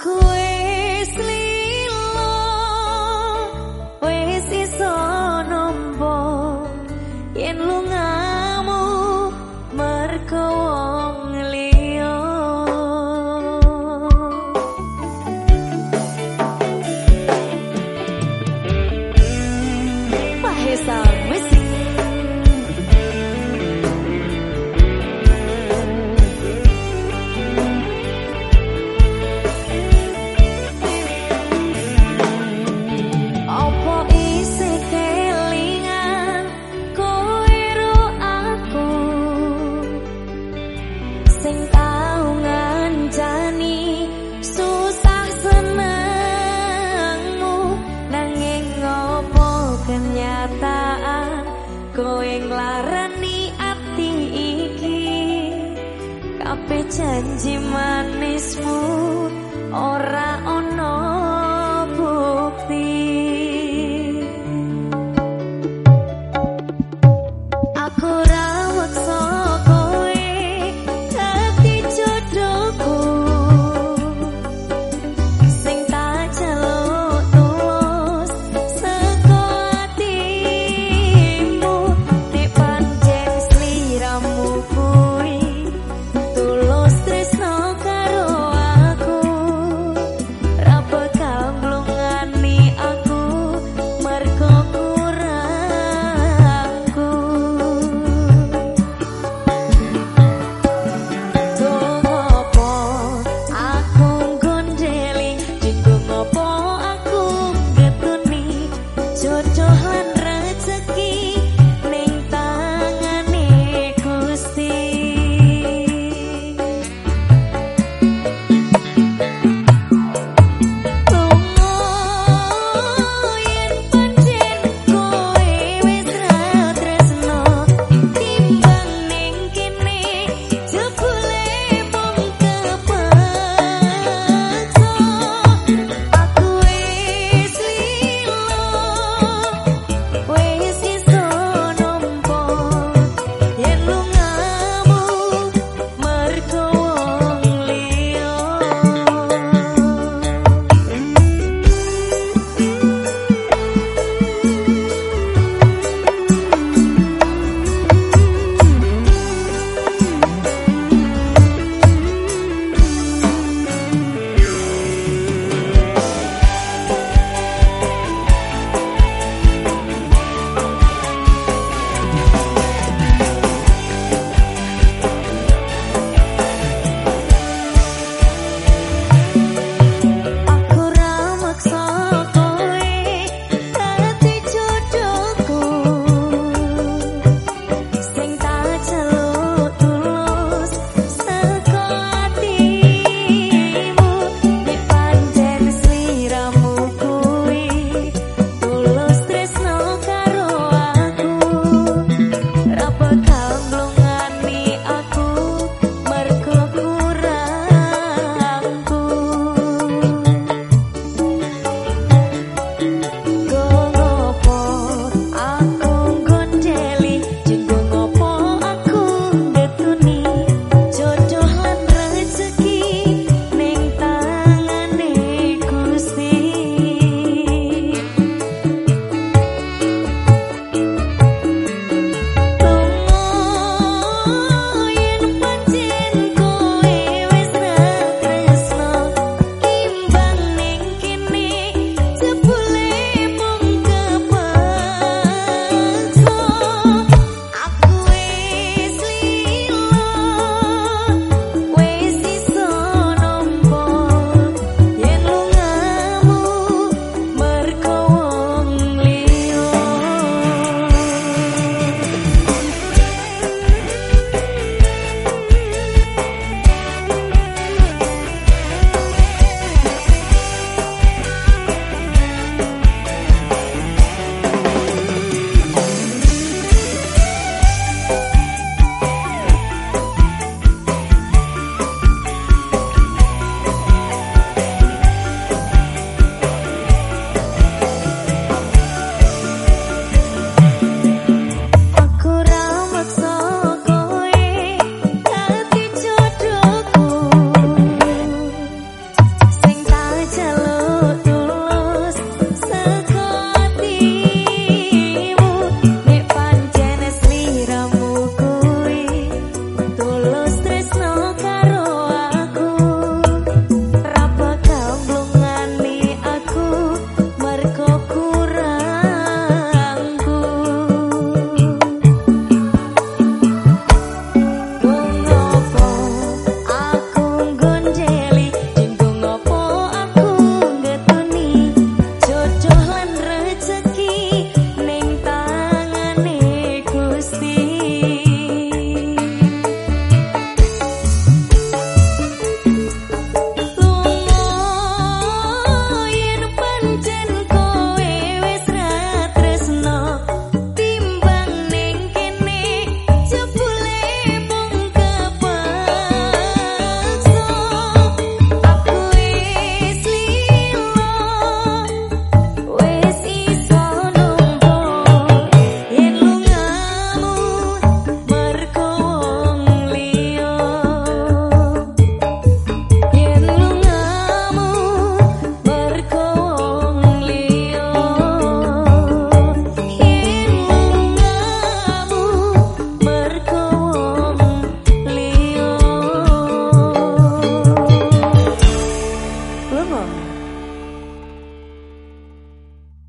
cool. Janji manismu ora ono